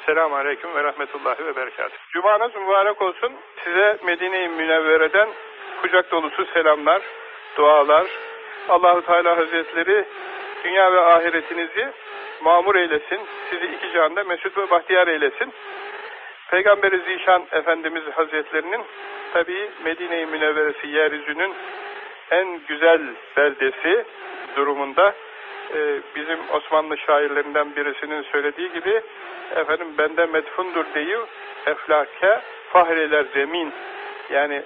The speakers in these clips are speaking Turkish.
Esselamu Aleyküm ve Rahmetullahi ve Berekatuhu. Cumanız mübarek olsun. Size Medine-i Münevvere'den kucak dolusu selamlar, dualar. Allahu Teala Hazretleri dünya ve ahiretinizi mamur eylesin. Sizi iki canda mesut ve bahtiyar eylesin. Peygamberi Zişan Efendimiz Hazretlerinin tabi Medine-i Münevveresi yeryüzünün en güzel beldesi durumunda e, bizim Osmanlı şairlerinden birisinin söylediği gibi efendim bende medfundur deyiv eflake fahreler zemin yani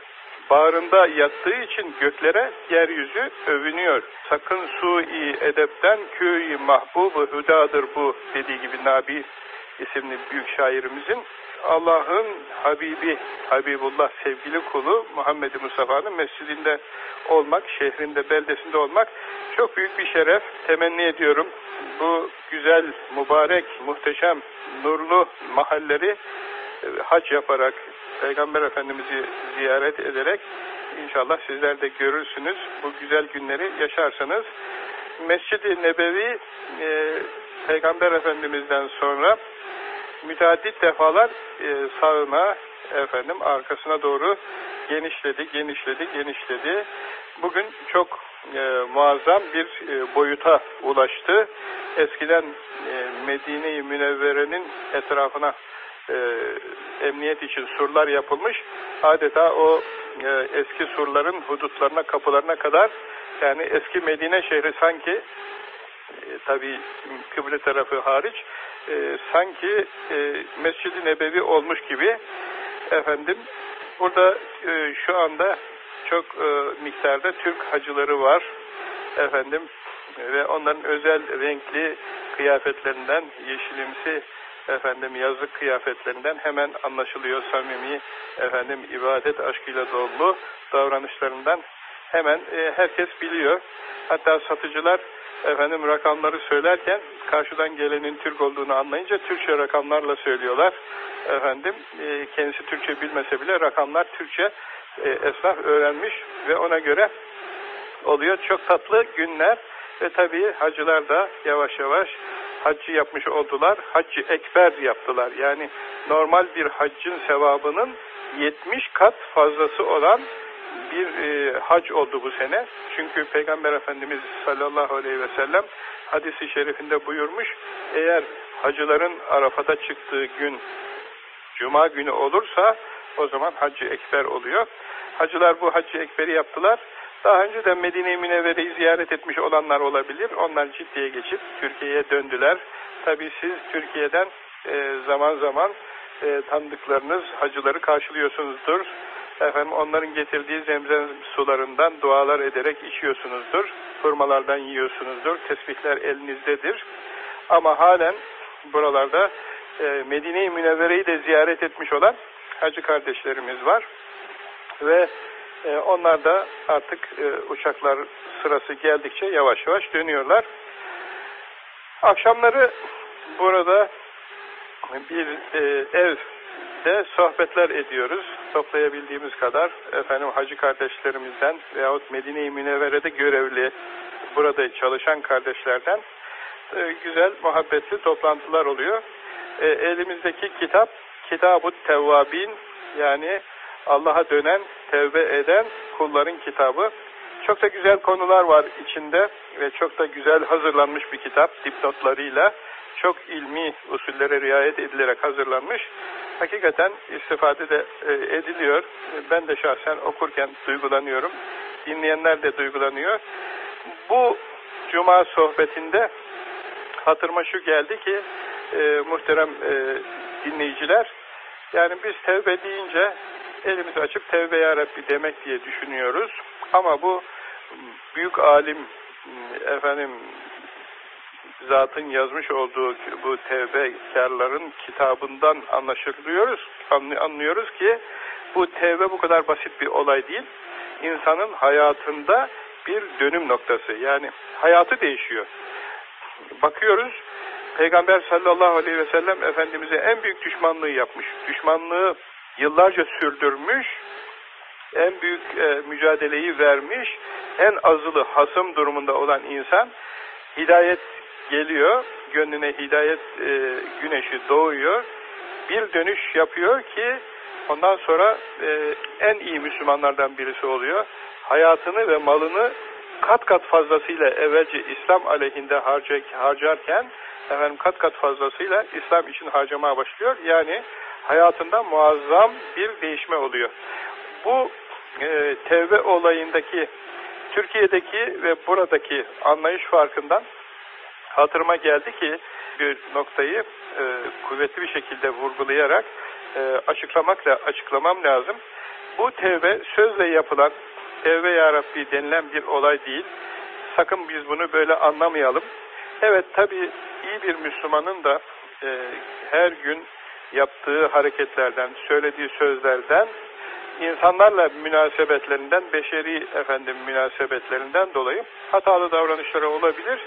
bağrında yattığı için göklere yeryüzü övünüyor. Sakın su-i edepten köyü mahbubu hüdadır bu dediği gibi Nabi isimli büyük şairimizin Allah'ın Habibi, Habibullah sevgili kulu Muhammed Mustafa'nın mescidinde olmak, şehrinde, beldesinde olmak çok büyük bir şeref. Temenni ediyorum. Bu güzel, mübarek, muhteşem, nurlu mahalleri e, hac yaparak, Peygamber Efendimiz'i ziyaret ederek inşallah sizler de görürsünüz. Bu güzel günleri yaşarsınız. Mescid-i Nebevi e, Peygamber Efendimiz'den sonra müteaddit defalar e, sağına efendim arkasına doğru genişledi, genişledi, genişledi. Bugün çok e, muazzam bir e, boyuta ulaştı. Eskiden e, Medine-i Münevvere'nin etrafına e, emniyet için surlar yapılmış. Adeta o e, eski surların hudutlarına, kapılarına kadar yani eski Medine şehri sanki e, tabi kıble tarafı hariç e, sanki e, Mescid-i Nebevi olmuş gibi efendim burada e, şu anda çok e, miktarda Türk hacıları var efendim ve onların özel renkli kıyafetlerinden yeşilimsi efendim yazık kıyafetlerinden hemen anlaşılıyor samimi efendim ibadet aşkıyla dolu davranışlarından hemen e, herkes biliyor. Hatta satıcılar efendim rakamları söylerken karşıdan gelenin Türk olduğunu anlayınca Türkçe rakamlarla söylüyorlar. Efendim e, kendisi Türkçe bilmese bile rakamlar Türkçe e, esnaf öğrenmiş ve ona göre oluyor. Çok tatlı günler ve tabii hacılar da yavaş yavaş haccı yapmış oldular. Haccı ekber yaptılar. Yani normal bir haccın sevabının 70 kat fazlası olan bir e, hac oldu bu sene. Çünkü Peygamber Efendimiz sallallahu aleyhi ve sellem hadisi şerifinde buyurmuş. Eğer hacıların Arafat'a çıktığı gün Cuma günü olursa o zaman Haccı Ekber oluyor. Hacılar bu Haccı Ekber'i yaptılar. Daha önce de Medine-i Münevvere'yi ziyaret etmiş olanlar olabilir. Onlar ciddiye geçip Türkiye'ye döndüler. Tabii siz Türkiye'den e, zaman zaman e, tanıdıklarınız hacıları karşılıyorsunuzdur. Efendim onların getirdiği zemzem sularından dualar ederek içiyorsunuzdur. Hurmalardan yiyorsunuzdur. Tesbihler elinizdedir. Ama halen buralarda e, Medine-i Münevvere'yi de ziyaret etmiş olan hacı kardeşlerimiz var. Ve e, onlar da artık e, uçaklar sırası geldikçe yavaş yavaş dönüyorlar. Akşamları burada bir e, evde sohbetler ediyoruz. Toplayabildiğimiz kadar efendim hacı kardeşlerimizden veyahut Medine-i Münevvere'de görevli burada çalışan kardeşlerden e, güzel, muhabbetli toplantılar oluyor. E, elimizdeki kitap Kitab-ı Tevvabin yani Allah'a dönen, tevbe eden kulların kitabı. Çok da güzel konular var içinde ve çok da güzel hazırlanmış bir kitap dipnotlarıyla. Çok ilmi usullere riayet edilerek hazırlanmış. Hakikaten istifade de e, ediliyor. Ben de şahsen okurken duygulanıyorum. Dinleyenler de duygulanıyor. Bu cuma sohbetinde hatırıma şu geldi ki e, muhterem e, dinleyiciler yani biz tevbe deyince elimizi açıp tevbe ya Rabbi demek diye düşünüyoruz. Ama bu büyük alim efendim zatın yazmış olduğu bu tevbekarların kitabından anlaşılıyoruz, anlıyoruz ki bu tevbe bu kadar basit bir olay değil. İnsanın hayatında bir dönüm noktası. Yani hayatı değişiyor. Bakıyoruz Peygamber sallallahu aleyhi ve sellem Efendimiz'e en büyük düşmanlığı yapmış. Düşmanlığı yıllarca sürdürmüş, en büyük e, mücadeleyi vermiş, en azılı hasım durumunda olan insan hidayet geliyor, gönlüne hidayet e, güneşi doğuyor. bir dönüş yapıyor ki ondan sonra e, en iyi Müslümanlardan birisi oluyor. Hayatını ve malını kat kat fazlasıyla evvelce İslam aleyhinde harca, harcarken efendim kat kat fazlasıyla İslam için harcamaya başlıyor. Yani hayatında muazzam bir değişme oluyor. Bu e, tevbe olayındaki Türkiye'deki ve buradaki anlayış farkından hatırıma geldi ki bir noktayı e, kuvvetli bir şekilde vurgulayarak e, açıklamakla açıklamam lazım. Bu tevbe sözle yapılan tevbe ya Rabbi denilen bir olay değil. Sakın biz bunu böyle anlamayalım. Evet tabi iyi bir Müslümanın da e, her gün yaptığı hareketlerden, söylediği sözlerden, insanlarla münasebetlerinden, beşeri efendim münasebetlerinden dolayı hatalı davranışları olabilir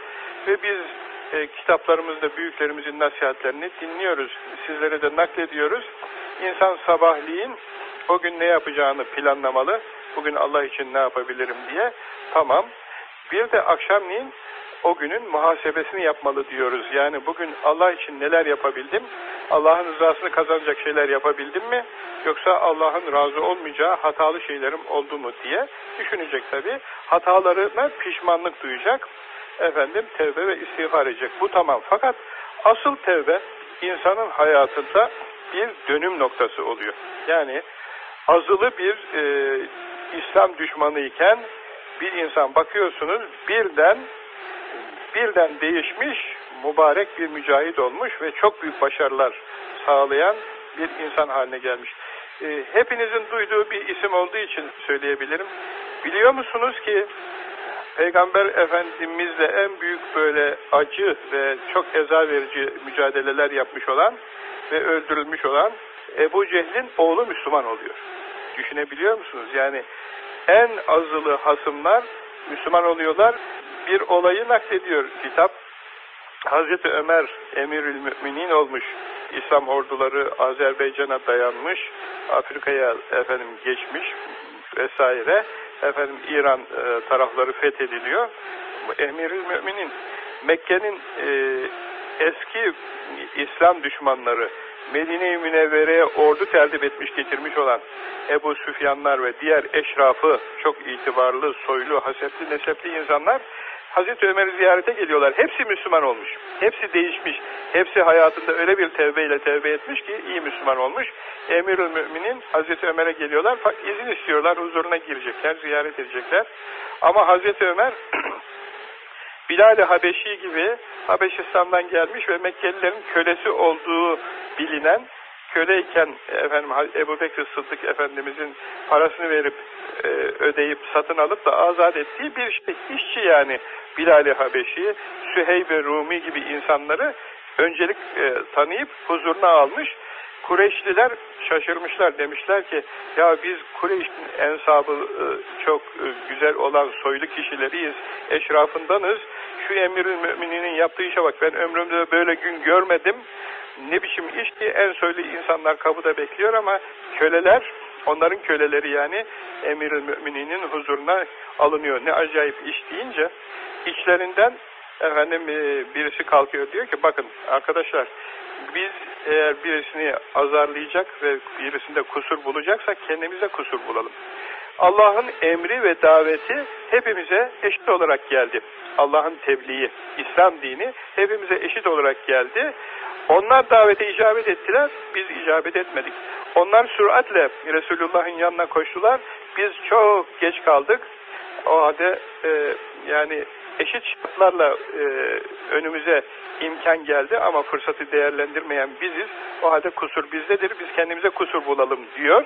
ve biz e, kitaplarımızda büyüklerimizin nasihatlerini dinliyoruz. Sizlere de naklediyoruz. İnsan sabahleyin o gün ne yapacağını planlamalı. Bugün Allah için ne yapabilirim diye. Tamam. Bir de akşamleyin o günün muhasebesini yapmalı diyoruz. Yani bugün Allah için neler yapabildim? Allah'ın rızasını kazanacak şeyler yapabildim mi? Yoksa Allah'ın razı olmayacağı hatalı şeylerim oldu mu diye düşünecek tabi. Hatalarına pişmanlık duyacak. Efendim tevbe ve istiğfar edecek. Bu tamam. Fakat asıl tevbe insanın hayatında bir dönüm noktası oluyor. Yani azılı bir e, İslam düşmanı iken bir insan bakıyorsunuz birden birden değişmiş, mübarek bir mücahit olmuş ve çok büyük başarılar sağlayan bir insan haline gelmiş. E, hepinizin duyduğu bir isim olduğu için söyleyebilirim. Biliyor musunuz ki Peygamber Efendimizle en büyük böyle acı ve çok eza verici mücadeleler yapmış olan ve öldürülmüş olan Ebu Cehil'in oğlu Müslüman oluyor. Düşünebiliyor musunuz? Yani en azılı hasımlar Müslüman oluyorlar. Bir olayı naklediyor kitap. Hazreti Ömer emirül müminin olmuş. İslam orduları Azerbaycan'a dayanmış. Afrika'ya efendim geçmiş vesaire. Efendim İran e, tarafları fethediliyor. Emirül müminin Mekke'nin e, eski İslam düşmanları Medine-i Münevvere'ye ordu tertip etmiş getirmiş olan Ebu Süfyanlar ve diğer eşrafı çok itibarlı, soylu, hasepli, nesepli insanlar Hazreti Ömer'i ziyarete geliyorlar. Hepsi Müslüman olmuş. Hepsi değişmiş. Hepsi hayatında öyle bir tevbeyle tevbe etmiş ki iyi Müslüman olmuş. Emirül Müminin Hazreti Ömer'e geliyorlar. izin istiyorlar. Huzuruna girecekler, ziyaret edecekler. Ama Hazreti Ömer Bilal-i Habeşi gibi Habeşistan'dan gelmiş ve Mekkelilerin kölesi olduğu bilinen köleyken efendim Ebu Bekir Sıddık Efendimizin parasını verip e, ödeyip satın alıp da azat ettiği bir şey, işçi yani Bilal-i Habeşi, Süheyb ve Rumi gibi insanları öncelik e, tanıyıp huzuruna almış. Kureyşliler şaşırmışlar demişler ki ya biz Kureyş'in ensabı e, çok e, güzel olan soylu kişileriyiz, eşrafındanız. Şu emirül mümininin yaptığı işe bak ben ömrümde böyle gün görmedim ne biçim iş ki en soylu insanlar kapıda bekliyor ama köleler, onların köleleri yani emir mümininin huzuruna alınıyor. Ne acayip iş deyince içlerinden efendim e, birisi kalkıyor diyor ki bakın arkadaşlar biz eğer birisini azarlayacak ve birisinde kusur bulacaksak kendimize kusur bulalım. Allah'ın emri ve daveti hepimize eşit olarak geldi. Allah'ın tebliği, İslam dini hepimize eşit olarak geldi. Onlar davete icabet ettiler, biz icabet etmedik. Onlar süratle Resulullah'ın yanına koştular, biz çok geç kaldık. O halde e, yani eşit şartlarla e, önümüze imkan geldi ama fırsatı değerlendirmeyen biziz. O halde kusur bizdedir, biz kendimize kusur bulalım diyor.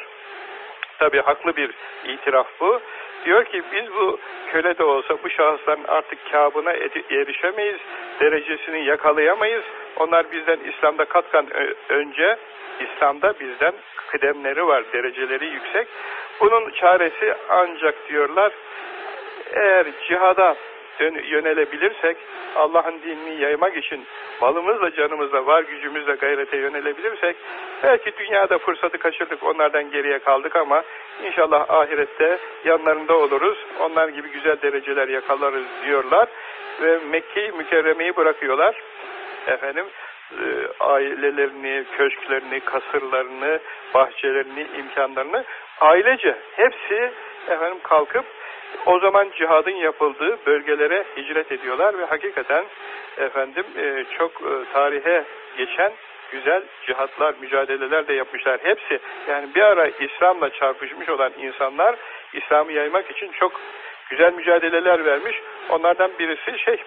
Tabi haklı bir itiraf bu. Diyor ki biz bu köle de olsa bu şahısların artık kabına erişemeyiz, derecesini yakalayamayız. Onlar bizden İslam'da katkan önce İslam'da bizden kıdemleri var, dereceleri yüksek. Bunun çaresi ancak diyorlar eğer cihada yönelebilirsek, Allah'ın dinini yaymak için malımızla, canımızla, var gücümüzle gayrete yönelebilirsek, belki dünyada fırsatı kaçırdık, onlardan geriye kaldık ama inşallah ahirette yanlarında oluruz, onlar gibi güzel dereceler yakalarız diyorlar ve Mekke-i Mükerreme'yi bırakıyorlar. Efendim, e, ailelerini, köşklerini, kasırlarını, bahçelerini, imkanlarını ailece hepsi efendim kalkıp o zaman cihadın yapıldığı bölgelere hicret ediyorlar ve hakikaten efendim e, çok e, tarihe geçen güzel cihatlar, mücadeleler de yapmışlar. Hepsi yani bir ara İslam'la çarpışmış olan insanlar İslam'ı yaymak için çok güzel mücadeleler vermiş. Onlardan birisi şey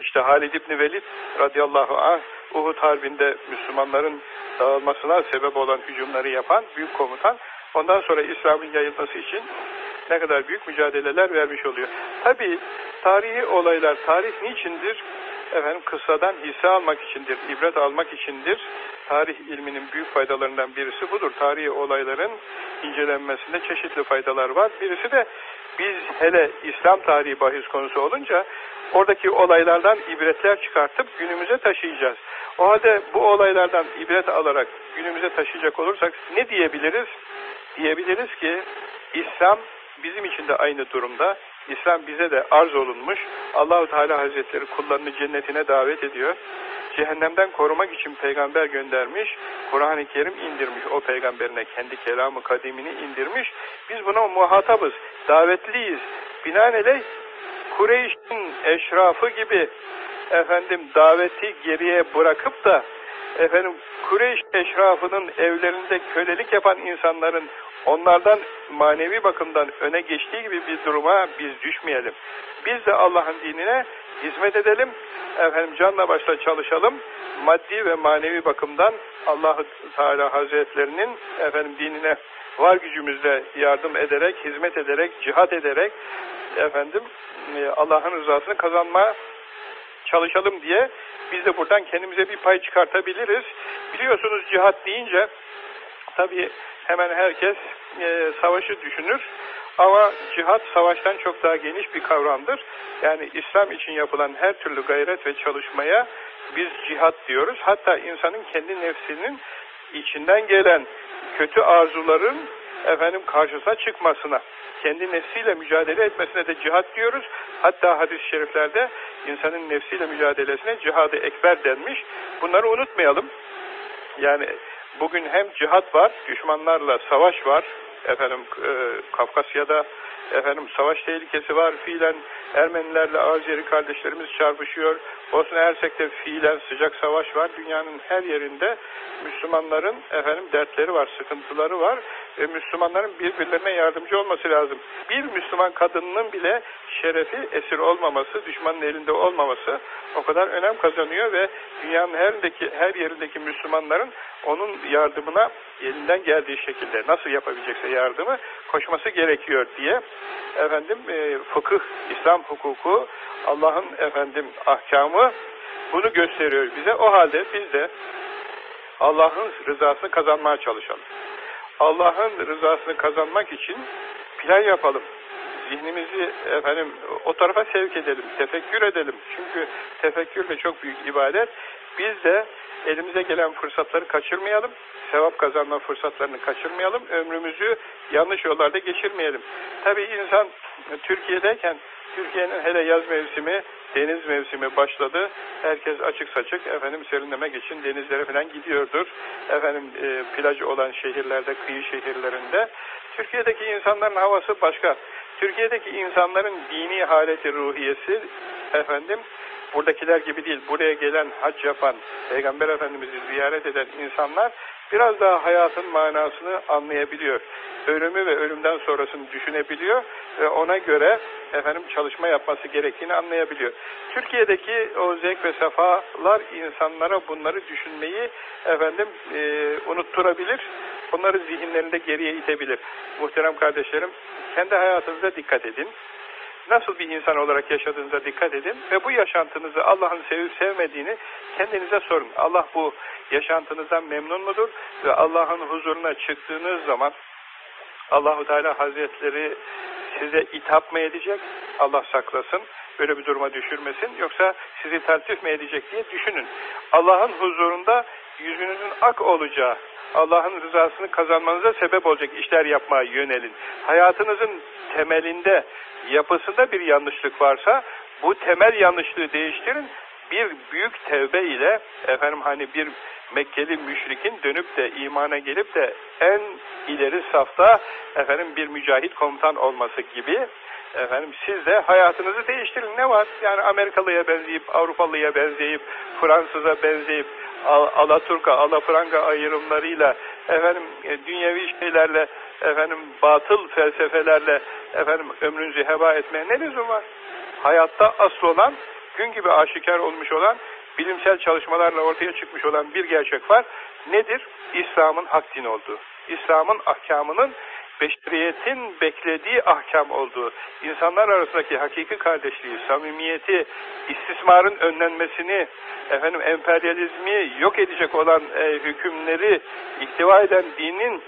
işte Halid İbni Velid radıyallahu anh Uhud Harbi'nde Müslümanların dağılmasına sebep olan hücumları yapan büyük komutan. Ondan sonra İslam'ın yayılması için ne kadar büyük mücadeleler vermiş oluyor. Tabi tarihi olaylar, tarih niçindir? Efendim kıssadan hisse almak içindir, ibret almak içindir. Tarih ilminin büyük faydalarından birisi budur. Tarihi olayların incelenmesinde çeşitli faydalar var. Birisi de biz hele İslam tarihi bahis konusu olunca oradaki olaylardan ibretler çıkartıp günümüze taşıyacağız. O halde bu olaylardan ibret alarak günümüze taşıyacak olursak ne diyebiliriz? Diyebiliriz ki İslam bizim için de aynı durumda. İslam bize de arz olunmuş. Allahu Teala Hazretleri kullarını cennetine davet ediyor. Cehennemden korumak için peygamber göndermiş. Kur'an-ı Kerim indirmiş o peygamberine. Kendi kelamı kadimini indirmiş. Biz buna muhatabız. Davetliyiz. Binaenaleyh Kureyş'in eşrafı gibi efendim daveti geriye bırakıp da efendim Kureyş eşrafının evlerinde kölelik yapan insanların onlardan manevi bakımdan öne geçtiği gibi bir duruma biz düşmeyelim. Biz de Allah'ın dinine hizmet edelim. Efendim canla başla çalışalım. Maddi ve manevi bakımdan Allah Teala Hazretlerinin efendim dinine var gücümüzle yardım ederek, hizmet ederek, cihat ederek efendim e, Allah'ın rızasını kazanmaya çalışalım diye biz de buradan kendimize bir pay çıkartabiliriz. Biliyorsunuz cihat deyince tabii hemen herkes e, savaşı düşünür. Ama cihat savaştan çok daha geniş bir kavramdır. Yani İslam için yapılan her türlü gayret ve çalışmaya biz cihat diyoruz. Hatta insanın kendi nefsinin içinden gelen kötü arzuların efendim karşısına çıkmasına, kendi nefsiyle mücadele etmesine de cihat diyoruz. Hatta hadis-i şeriflerde insanın nefsiyle mücadelesine cihadı ekber denmiş. Bunları unutmayalım. Yani bugün hem cihat var, düşmanlarla savaş var. Efendim e, Kafkasya'da efendim savaş tehlikesi var. Fiilen Ermenilerle Azeri kardeşlerimiz çarpışıyor. Bosna Hersek'te fiilen sıcak savaş var. Dünyanın her yerinde Müslümanların efendim dertleri var, sıkıntıları var ve Müslümanların birbirlerine yardımcı olması lazım. Bir Müslüman kadınının bile şerefi esir olmaması, düşmanın elinde olmaması o kadar önem kazanıyor ve dünyanın her yerindeki, her yerindeki Müslümanların onun yardımına elinden geldiği şekilde nasıl yapabilecekse yardımı koşması gerekiyor diye efendim e, fıkıh, İslam hukuku, Allah'ın efendim ahkamı bunu gösteriyor bize. O halde biz de Allah'ın rızasını kazanmaya çalışalım. Allah'ın rızasını kazanmak için plan yapalım. Zihnimizi efendim o tarafa sevk edelim, tefekkür edelim. Çünkü tefekkür de çok büyük ibadet. Biz de elimize gelen fırsatları kaçırmayalım. Sevap kazanma fırsatlarını kaçırmayalım. Ömrümüzü yanlış yollarda geçirmeyelim. Tabii insan Türkiye'deyken Türkiye'nin hele yaz mevsimi, deniz mevsimi başladı. Herkes açık saçık efendim serinlemek için denizlere falan gidiyordur. Efendim e, plaj olan şehirlerde, kıyı şehirlerinde. Türkiye'deki insanların havası başka. Türkiye'deki insanların dini haleti ruhiyesi efendim buradakiler gibi değil. Buraya gelen hac yapan, Peygamber Efendimiz'i ziyaret eden insanlar biraz daha hayatın manasını anlayabiliyor. Ölümü ve ölümden sonrasını düşünebiliyor ve ona göre efendim çalışma yapması gerektiğini anlayabiliyor. Türkiye'deki o zevk ve sefalar insanlara bunları düşünmeyi efendim e, unutturabilir. Bunları zihinlerinde geriye itebilir. Muhterem kardeşlerim, kendi hayatınıza dikkat edin nasıl bir insan olarak yaşadığınıza dikkat edin ve bu yaşantınızı Allah'ın sevip sevmediğini kendinize sorun. Allah bu yaşantınızdan memnun mudur? Ve Allah'ın huzuruna çıktığınız zaman Allahu Teala Hazretleri size itap mı edecek? Allah saklasın. Böyle bir duruma düşürmesin. Yoksa sizi tertip mi edecek diye düşünün. Allah'ın huzurunda yüzünüzün ak olacağı, Allah'ın rızasını kazanmanıza sebep olacak işler yapmaya yönelin. Hayatınızın temelinde, yapısında bir yanlışlık varsa bu temel yanlışlığı değiştirin. bir büyük tevbe ile efendim hani bir Mekkeli müşrikin dönüp de imana gelip de en ileri safta efendim bir mücahit komutan olması gibi efendim siz de hayatınızı değiştirin. Ne var? Yani Amerikalıya benzeyip, Avrupalıya benzeyip, Fransız'a benzeyip, Alaturka, Alafranga ayrımlarıyla efendim e, dünyevi şeylerle efendim batıl felsefelerle efendim ömrünüzü heba etmeye ne lüzum var? Hayatta asıl olan gün gibi aşikar olmuş olan bilimsel çalışmalarla ortaya çıkmış olan bir gerçek var. Nedir? İslam'ın hak din olduğu. İslam'ın ahkamının beşeriyetin beklediği ahkam olduğu, insanlar arasındaki hakiki kardeşliği, samimiyeti, istismarın önlenmesini, efendim emperyalizmi yok edecek olan e, hükümleri ihtiva eden dinin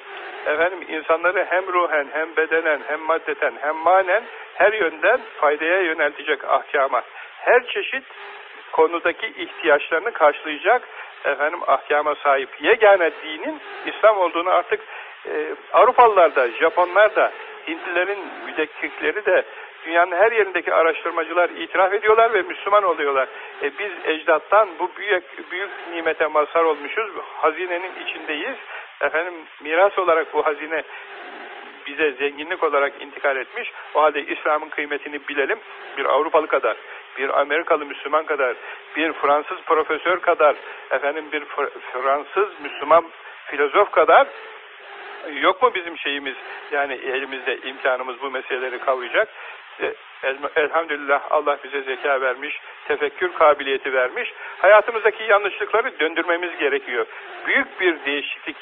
efendim insanları hem ruhen hem bedenen hem maddeten hem manen her yönden faydaya yöneltecek ahkama, her çeşit konudaki ihtiyaçlarını karşılayacak efendim ahkama sahip yegane dinin İslam olduğunu artık e, Avrupalılar da, Japonlar da, Hintlilerin müdekkikleri de dünyanın her yerindeki araştırmacılar itiraf ediyorlar ve Müslüman oluyorlar. E, biz ecdattan bu büyük büyük nimete mazhar olmuşuz. Hazinenin içindeyiz. Efendim miras olarak bu hazine bize zenginlik olarak intikal etmiş. O halde İslam'ın kıymetini bilelim. Bir Avrupalı kadar, bir Amerikalı Müslüman kadar, bir Fransız profesör kadar, efendim bir Fransız Müslüman filozof kadar yok mu bizim şeyimiz yani elimizde imkanımız bu meseleleri kavrayacak. E, elhamdülillah Allah bize zeka vermiş, tefekkür kabiliyeti vermiş. Hayatımızdaki yanlışlıkları döndürmemiz gerekiyor. Büyük bir değişiklik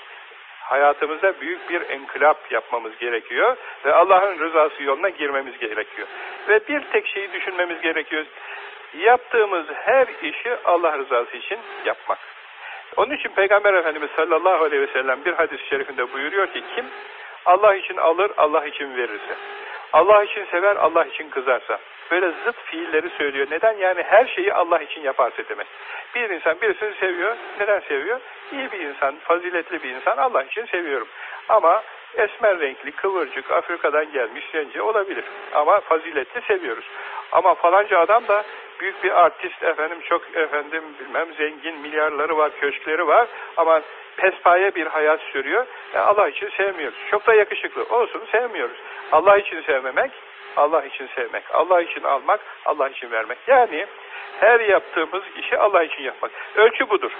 hayatımızda büyük bir enkılap yapmamız gerekiyor ve Allah'ın rızası yoluna girmemiz gerekiyor. Ve bir tek şeyi düşünmemiz gerekiyor. Yaptığımız her işi Allah rızası için yapmak. Onun için Peygamber Efendimiz sallallahu aleyhi ve sellem bir hadis-i şerifinde buyuruyor ki kim Allah için alır, Allah için verirse, Allah için sever, Allah için kızarsa, böyle zıt fiilleri söylüyor. Neden? Yani her şeyi Allah için yaparsa demek. Bir insan birisini seviyor. Neden seviyor? İyi bir insan, faziletli bir insan. Allah için seviyorum. Ama esmer renkli, kıvırcık, Afrika'dan gelmiş zence olabilir. Ama faziletli seviyoruz. Ama falanca adam da büyük bir artist efendim çok efendim bilmem zengin milyarları var köşkleri var ama pespaye bir hayat sürüyor. E Allah için sevmiyoruz. Çok da yakışıklı. Olsun sevmiyoruz. Allah için sevmemek, Allah için sevmek. Allah için almak, Allah için vermek. Yani her yaptığımız işi Allah için yapmak. Ölçü budur.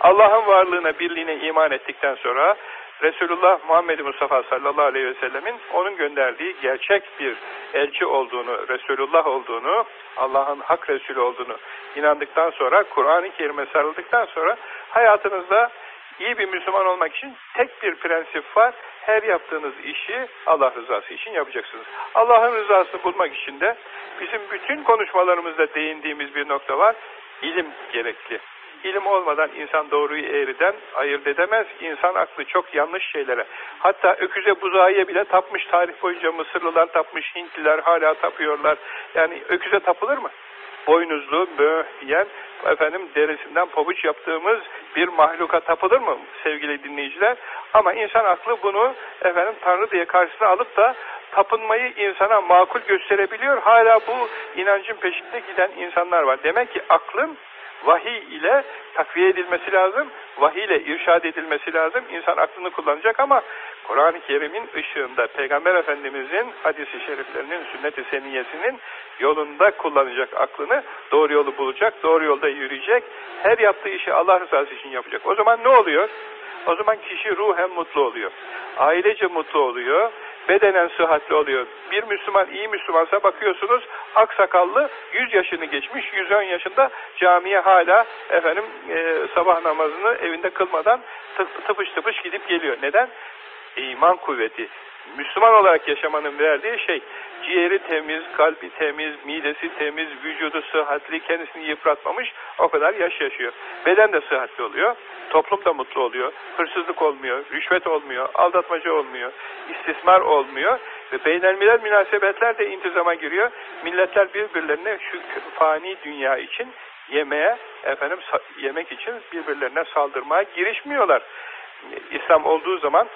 Allah'ın varlığına, birliğine iman ettikten sonra Resulullah Muhammed Mustafa sallallahu aleyhi ve sellemin onun gönderdiği gerçek bir elçi olduğunu, Resulullah olduğunu, Allah'ın hak Resulü olduğunu inandıktan sonra, Kur'an-ı Kerim'e sarıldıktan sonra hayatınızda iyi bir Müslüman olmak için tek bir prensip var. Her yaptığınız işi Allah rızası için yapacaksınız. Allah'ın rızasını bulmak için de bizim bütün konuşmalarımızda değindiğimiz bir nokta var. İlim gerekli. İlim olmadan insan doğruyu eğriden ayırt edemez. İnsan aklı çok yanlış şeylere. Hatta öküze buzağıya bile tapmış tarih boyunca Mısırlılar tapmış, Hintliler hala tapıyorlar. Yani öküze tapılır mı? Boynuzlu, böğ yiyen, efendim derisinden pabuç yaptığımız bir mahluka tapılır mı sevgili dinleyiciler? Ama insan aklı bunu efendim Tanrı diye karşısına alıp da tapınmayı insana makul gösterebiliyor. Hala bu inancın peşinde giden insanlar var. Demek ki aklın vahiy ile takviye edilmesi lazım, vahiy ile irşad edilmesi lazım. İnsan aklını kullanacak ama Kur'an-ı Kerim'in ışığında, Peygamber Efendimiz'in hadisi şeriflerinin, sünnet-i seniyesinin yolunda kullanacak aklını, doğru yolu bulacak, doğru yolda yürüyecek, her yaptığı işi Allah rızası için yapacak. O zaman ne oluyor? O zaman kişi ruhen mutlu oluyor. Ailece mutlu oluyor bedenen sıhhatli oluyor. Bir Müslüman iyi Müslümansa bakıyorsunuz aksakallı 100 yaşını geçmiş 110 yaşında camiye hala efendim e, sabah namazını evinde kılmadan tıpış tıpış gidip geliyor. Neden? İman kuvveti. Müslüman olarak yaşamanın verdiği şey ciğeri temiz, kalbi temiz, midesi temiz, vücudu sıhhatli, kendisini yıpratmamış o kadar yaş yaşıyor. Beden de sıhhatli oluyor, toplum da mutlu oluyor, hırsızlık olmuyor, rüşvet olmuyor, aldatmaca olmuyor, istismar olmuyor ve beynelmiler münasebetler de intizama giriyor. Milletler birbirlerine şu fani dünya için yemeye, efendim yemek için birbirlerine saldırmaya girişmiyorlar. İslam olduğu zaman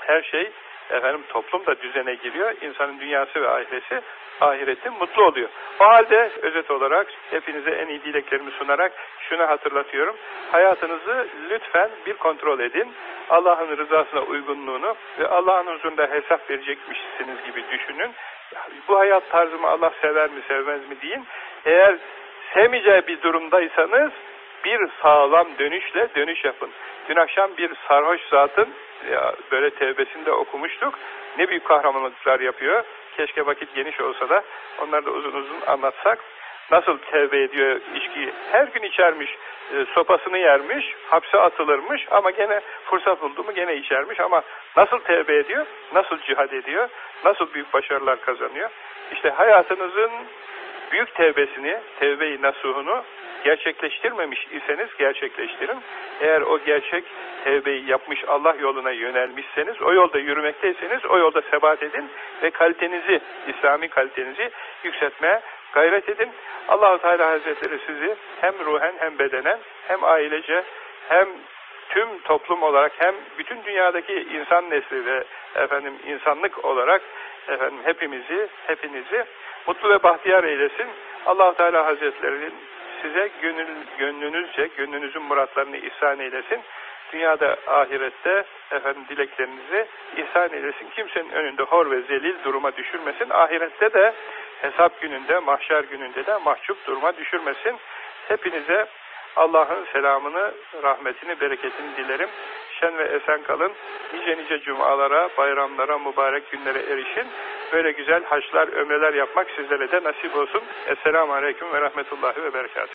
her şey efendim toplum da düzene giriyor. İnsanın dünyası ve ailesi ahireti mutlu oluyor. O halde özet olarak hepinize en iyi dileklerimi sunarak şunu hatırlatıyorum. Hayatınızı lütfen bir kontrol edin. Allah'ın rızasına uygunluğunu ve Allah'ın huzurunda hesap verecekmişsiniz gibi düşünün. Bu hayat tarzımı Allah sever mi sevmez mi deyin. Eğer sevmeyeceği bir durumdaysanız bir sağlam dönüşle dönüş yapın. Dün akşam bir sarhoş zatın ya böyle tevbesinde okumuştuk. Ne büyük kahramanlıklar yapıyor. Keşke vakit geniş olsa da onları da uzun uzun anlatsak. Nasıl tevbe ediyor içkiyi? Her gün içermiş, e, sopasını yermiş, hapse atılırmış ama gene fırsat buldu mu gene içermiş ama nasıl tevbe ediyor? Nasıl cihad ediyor? Nasıl büyük başarılar kazanıyor? İşte hayatınızın büyük tevbesini, tevbe-i nasuhunu gerçekleştirmemiş iseniz gerçekleştirin. Eğer o gerçek tevbeyi yapmış Allah yoluna yönelmişseniz, o yolda yürümekteyseniz o yolda sebat edin ve kalitenizi, İslami kalitenizi yükseltmeye gayret edin. Allahu Teala Hazretleri sizi hem ruhen hem bedenen hem ailece hem tüm toplum olarak hem bütün dünyadaki insan nesli ve efendim insanlık olarak efendim hepimizi, hepinizi mutlu ve bahtiyar eylesin. allah Teala Hazretleri'nin size gönül, gönlünüzce, gönlünüzün muratlarını ihsan eylesin. Dünyada, ahirette efendim dileklerinizi ihsan eylesin. Kimsenin önünde hor ve zelil duruma düşürmesin. Ahirette de hesap gününde, mahşer gününde de mahcup duruma düşürmesin. Hepinize Allah'ın selamını, rahmetini, bereketini dilerim. Şen ve esen kalın. Nice nice cumalara, bayramlara, mübarek günlere erişin. Böyle güzel haçlar, ömreler yapmak sizlere de nasip olsun. Esselamu Aleyküm ve Rahmetullahi ve Berekatuhu.